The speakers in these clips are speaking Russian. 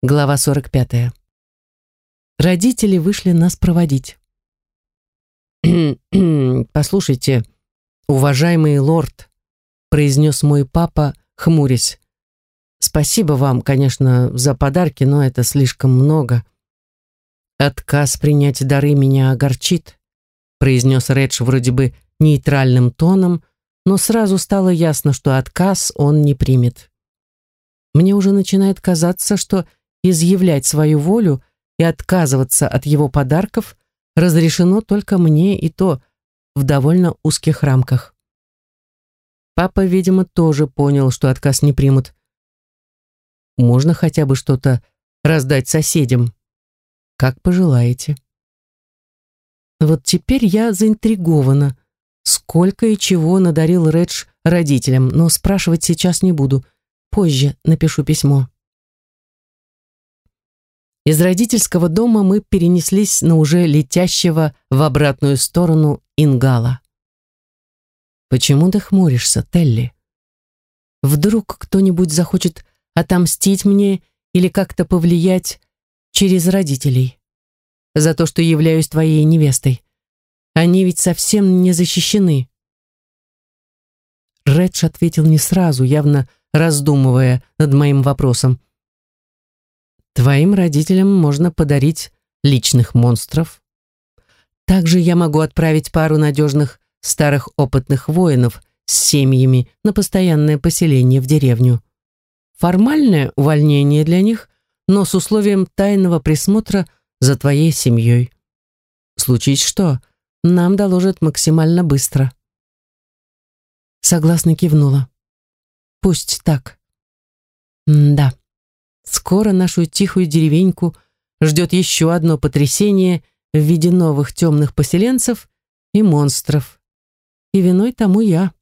Глава 45. Родители вышли нас проводить. «Послушайте, уважаемый лорд», произнес мой папа, хмурясь. «Спасибо вам, конечно, за подарки, но это слишком много. Отказ принять дары меня огорчит», произнес Редж вроде бы нейтральным тоном, но сразу стало ясно, что отказ он не примет. Мне уже начинает казаться, что изъявлять свою волю и отказываться от его подарков разрешено только мне и то в довольно узких рамках. Папа, видимо, тоже понял, что отказ не примут. Можно хотя бы что-то раздать соседям. Как пожелаете. Вот теперь я заинтригована. Сколько и чего надарил Редж родителям, но спрашивать сейчас не буду. Позже напишу письмо. Из родительского дома мы перенеслись на уже летящего в обратную сторону Ингала. «Почему ты хмуришься, Телли? Вдруг кто-нибудь захочет отомстить мне или как-то повлиять через родителей за то, что являюсь твоей невестой? Они ведь совсем не защищены». Редж ответил не сразу, явно раздумывая над моим вопросом. Твоим родителям можно подарить личных монстров. Также я могу отправить пару надежных старых опытных воинов с семьями на постоянное поселение в деревню. Формальное увольнение для них, но с условием тайного присмотра за твоей семьей. Случись что, нам доложат максимально быстро. Согласно кивнула. Пусть так. М да. Скоро нашу тихую деревеньку ждет еще одно потрясение в виде новых темных поселенцев и монстров. И виной тому я.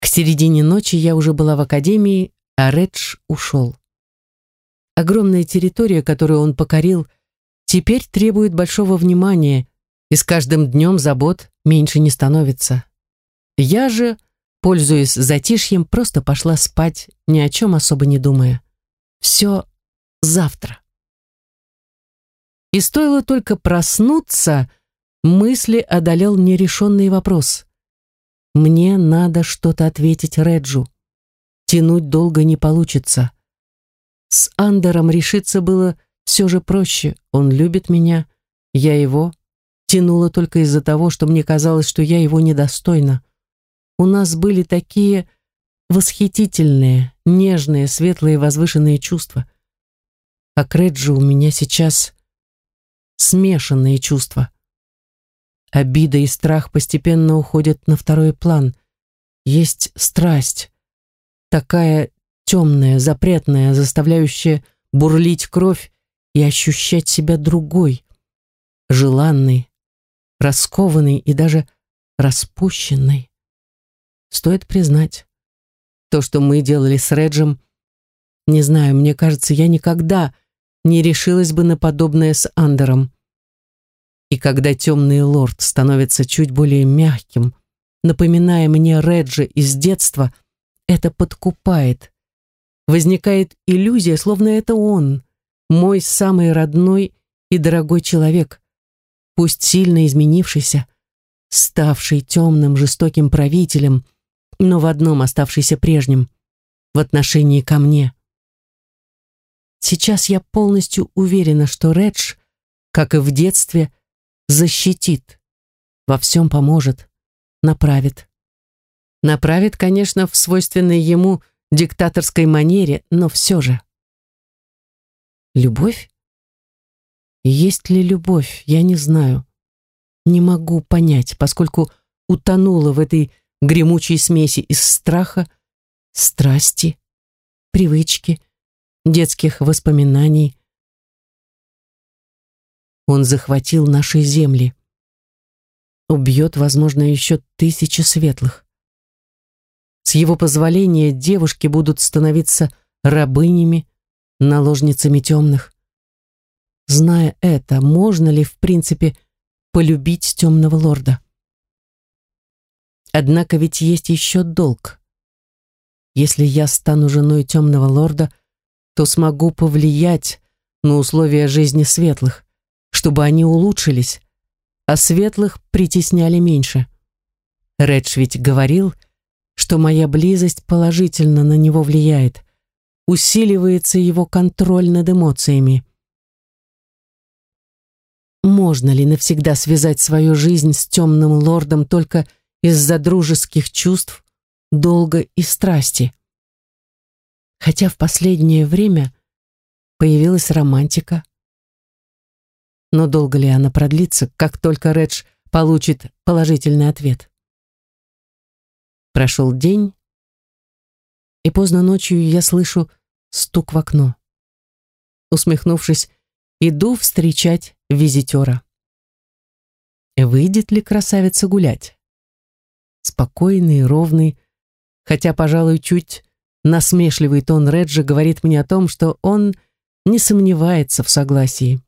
К середине ночи я уже была в академии, а Редж ушел. Огромная территория, которую он покорил, теперь требует большого внимания, и с каждым днем забот меньше не становится. Я же, пользуясь затишьем, просто пошла спать, ни о чем особо не думая. Все завтра. И стоило только проснуться, мысли одолел нерешенный вопрос. Мне надо что-то ответить Реджу. Тянуть долго не получится. С Андером решиться было все же проще. Он любит меня, я его. Тянула только из-за того, что мне казалось, что я его недостойна. У нас были такие восхитительные, нежные, светлые, возвышенные чувства. А к Реджи у меня сейчас смешанные чувства. Обида и страх постепенно уходят на второй план. Есть страсть, такая темная, запретная, заставляющая бурлить кровь и ощущать себя другой, желанной, раскованной и даже распущенной. Стоит признать, то, что мы делали с Реджем, не знаю, мне кажется, я никогда не решилась бы на подобное с Андером. И когда темный лорд становится чуть более мягким, напоминая мне Реджа из детства, это подкупает. Возникает иллюзия, словно это он, мой самый родной и дорогой человек, пусть сильно изменившийся, ставший темным жестоким правителем — но в одном оставшийся прежним — в отношении ко мне. Сейчас я полностью уверена, что Редж, как и в детстве, защитит, во всем поможет, направит. Направит, конечно, в свойственной ему диктаторской манере, но все же. Любовь? Есть ли любовь, я не знаю. Не могу понять, поскольку утонула в этой гремучей смеси из страха, страсти, привычки, детских воспоминаний. Он захватил наши земли. Убьет, возможно, еще тысячи светлых. С его позволения девушки будут становиться рабынями, наложницами темных. Зная это, можно ли, в принципе, полюбить темного лорда? Однако ведь есть еще долг. Если я стану женой темного лорда, что смогу повлиять на условия жизни светлых, чтобы они улучшились, а светлых притесняли меньше. Редж ведь говорил, что моя близость положительно на него влияет, усиливается его контроль над эмоциями. Можно ли навсегда связать свою жизнь с темным лордом только из-за дружеских чувств, долга и страсти? Хотя в последнее время появилась романтика. Но долго ли она продлится, как только Редж получит положительный ответ? Прошел день, и поздно ночью я слышу стук в окно. Усмехнувшись, иду встречать визитера. Выйдет ли красавица гулять? Спокойный, ровный, хотя, пожалуй, чуть насмешливый тон Реджа говорит мне о том, что он не сомневается в согласии.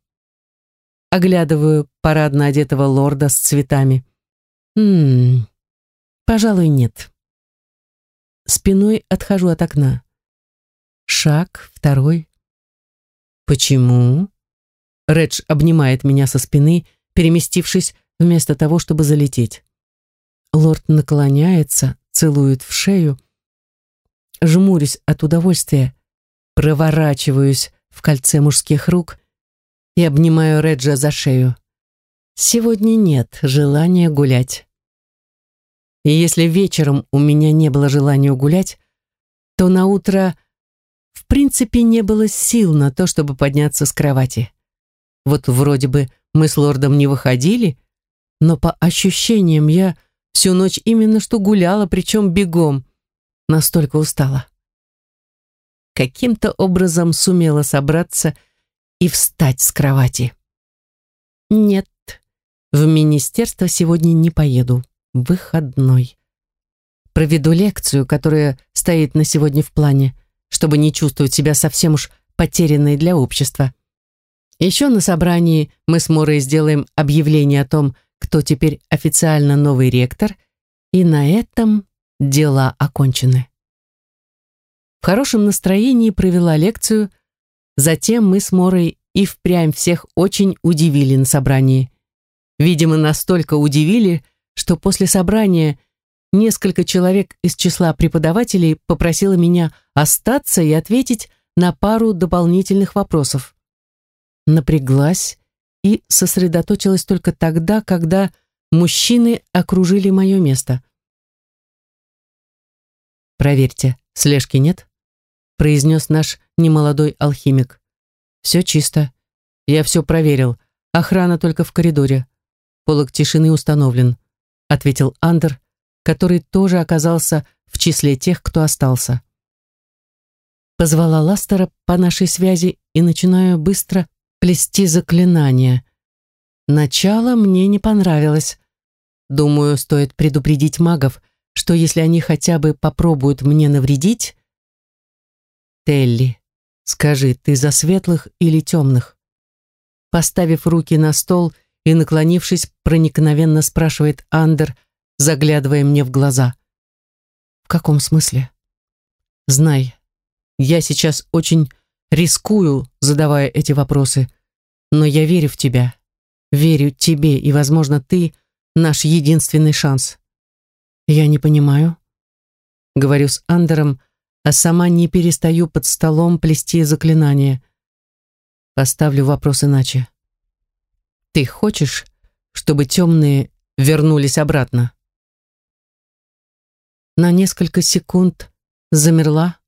Оглядываю парадно одетого лорда с цветами. Ммм, пожалуй, нет. Спиной отхожу от окна. Шаг, второй. Почему? Редж обнимает меня со спины, переместившись вместо того, чтобы залететь. Лорд наклоняется, целует в шею. Жмурюсь от удовольствия, проворачиваюсь в кольце мужских рук и обнимаю Реджа за шею. Сегодня нет желания гулять. И если вечером у меня не было желания гулять, то на утро в принципе не было сил на то, чтобы подняться с кровати. Вот вроде бы мы с лордом не выходили, но по ощущениям я всю ночь именно что гуляла, причем бегом. Настолько устала. Каким-то образом сумела собраться и встать с кровати. Нет, в министерство сегодня не поеду. Выходной. Проведу лекцию, которая стоит на сегодня в плане, чтобы не чувствовать себя совсем уж потерянной для общества. Еще на собрании мы с Морой сделаем объявление о том, кто теперь официально новый ректор, и на этом дела окончены. В хорошем настроении провела лекцию, затем мы с Морой и впрямь всех очень удивили на собрании. Видимо, настолько удивили, что после собрания несколько человек из числа преподавателей попросило меня остаться и ответить на пару дополнительных вопросов напряглась и сосредоточилась только тогда, когда мужчины окружили мое место. «Проверьте, слежки нет?» произнес наш немолодой алхимик. «Все чисто. Я все проверил. Охрана только в коридоре. Полок тишины установлен», ответил Андер, который тоже оказался в числе тех, кто остался. Позвала Ластера по нашей связи и начинаю быстро плести заклинания. Начало мне не понравилось. Думаю, стоит предупредить магов, что если они хотя бы попробуют мне навредить... Телли, скажи, ты за светлых или темных? Поставив руки на стол и наклонившись, проникновенно спрашивает Андер, заглядывая мне в глаза. В каком смысле? Знай, я сейчас очень рискую, задавая эти вопросы. Но я верю в тебя. Верю тебе, и, возможно, ты наш единственный шанс. Я не понимаю. Говорю с Андером, а сама не перестаю под столом плести заклинания. Поставлю вопрос иначе. Ты хочешь, чтобы темные вернулись обратно? На несколько секунд замерла,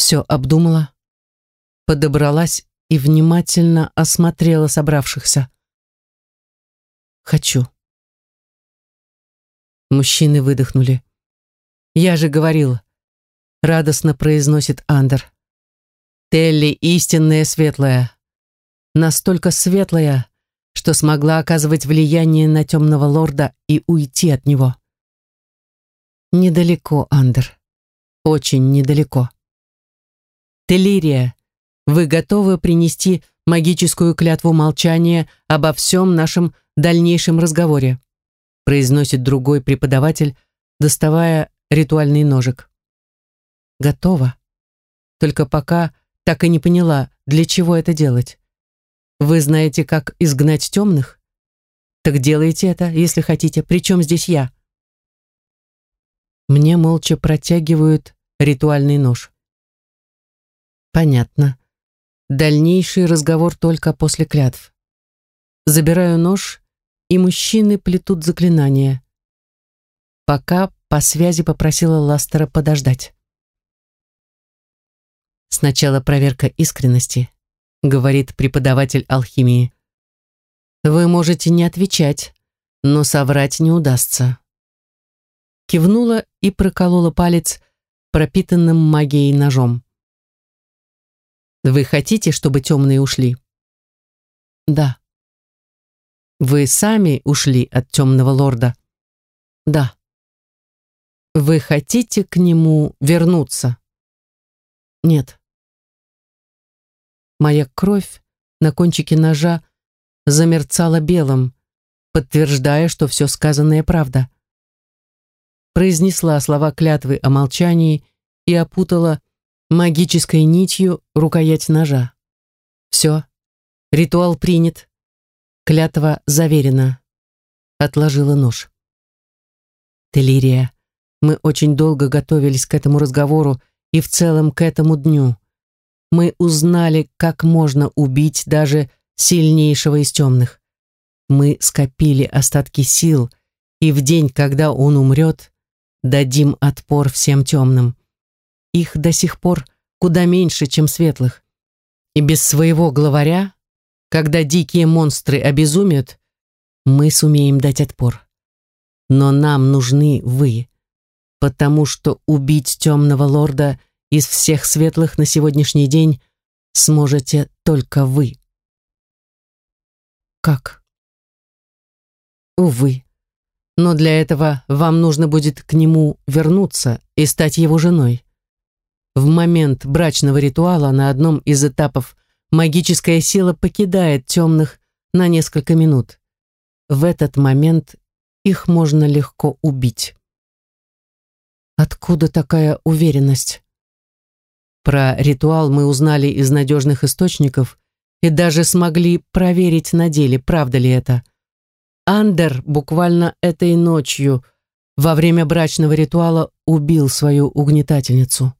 все обдумала, подобралась и внимательно осмотрела собравшихся. «Хочу». Мужчины выдохнули. «Я же говорил», — радостно произносит Андер. «Телли истинная светлая. Настолько светлая, что смогла оказывать влияние на темного лорда и уйти от него. Недалеко, Андер. Очень недалеко. Телирия, вы готовы принести магическую клятву молчания обо всем нашем дальнейшем разговоре, произносит другой преподаватель, доставая ритуальный ножик. Готово. только пока так и не поняла, для чего это делать. Вы знаете, как изгнать темных? Так делайте это, если хотите. Причем здесь я? Мне молча протягивают ритуальный нож. Понятно. Дальнейший разговор только после клятв. Забираю нож, и мужчины плетут заклинания. Пока по связи попросила Ластера подождать. Сначала проверка искренности, говорит преподаватель алхимии. Вы можете не отвечать, но соврать не удастся. Кивнула и проколола палец пропитанным магией ножом. Вы хотите, чтобы темные ушли? Да. Вы сами ушли от темного лорда? Да. Вы хотите к нему вернуться? Нет. Моя кровь на кончике ножа замерцала белым, подтверждая, что все сказанное правда. Произнесла слова клятвы о молчании и опутала магической нитью рукоять ножа. Все, ритуал принят, клятва заверена. Отложила нож. Телирия, мы очень долго готовились к этому разговору и в целом к этому дню мы узнали, как можно убить даже сильнейшего из темных. Мы скопили остатки сил, и в день, когда он умрет, дадим отпор всем темным. Их до сих пор куда меньше, чем светлых. И без своего главаря, когда дикие монстры обезумят, мы сумеем дать отпор. Но нам нужны вы, потому что убить темного лорда — из всех светлых на сегодняшний день сможете только вы. Как? Увы. Но для этого вам нужно будет к нему вернуться и стать его женой. В момент брачного ритуала на одном из этапов магическая сила покидает темных на несколько минут. В этот момент их можно легко убить. Откуда такая уверенность? Про ритуал мы узнали из надежных источников и даже смогли проверить на деле, правда ли это. Андер буквально этой ночью во время брачного ритуала убил свою угнетательницу.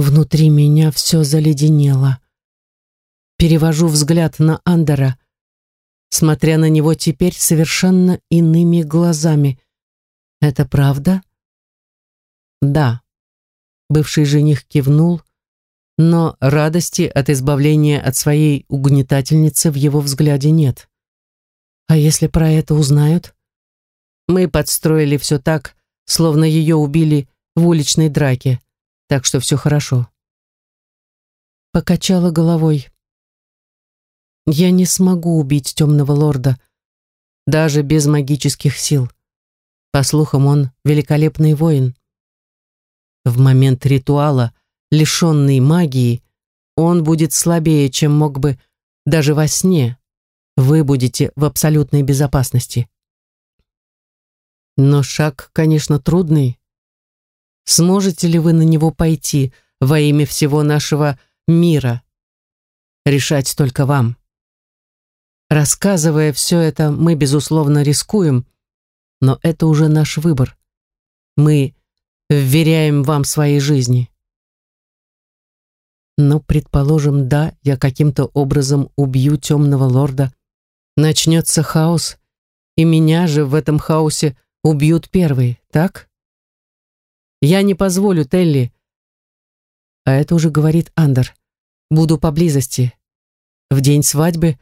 Внутри меня все заледенело. Перевожу взгляд на Андера, смотря на него теперь совершенно иными глазами. Это правда? Да. Бывший жених кивнул, но радости от избавления от своей угнетательницы в его взгляде нет. А если про это узнают? Мы подстроили все так, словно ее убили в уличной драке, так что все хорошо. Покачала головой. Я не смогу убить темного лорда, даже без магических сил. По слухам, он великолепный воин. В момент ритуала, лишенный магии, он будет слабее, чем мог бы даже во сне. Вы будете в абсолютной безопасности. Но шаг, конечно, трудный. Сможете ли вы на него пойти во имя всего нашего мира? Решать только вам. Рассказывая все это, мы, безусловно, рискуем, но это уже наш выбор. Мы вверяем вам свои жизни. Но, предположим, да, я каким-то образом убью темного лорда. Начнется хаос, и меня же в этом хаосе убьют первые, так? Я не позволю, Телли. А это уже говорит Андер. Буду поблизости. В день свадьбы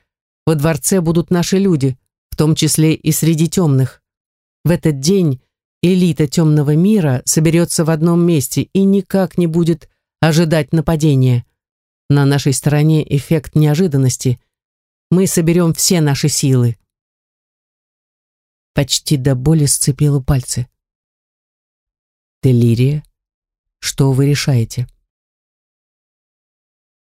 во дворце будут наши люди, в том числе и среди темных. В этот день элита темного мира соберется в одном месте и никак не будет ожидать нападения. На нашей стороне эффект неожиданности. Мы соберем все наши силы. Почти до боли сцепила пальцы. Делирия, что вы решаете?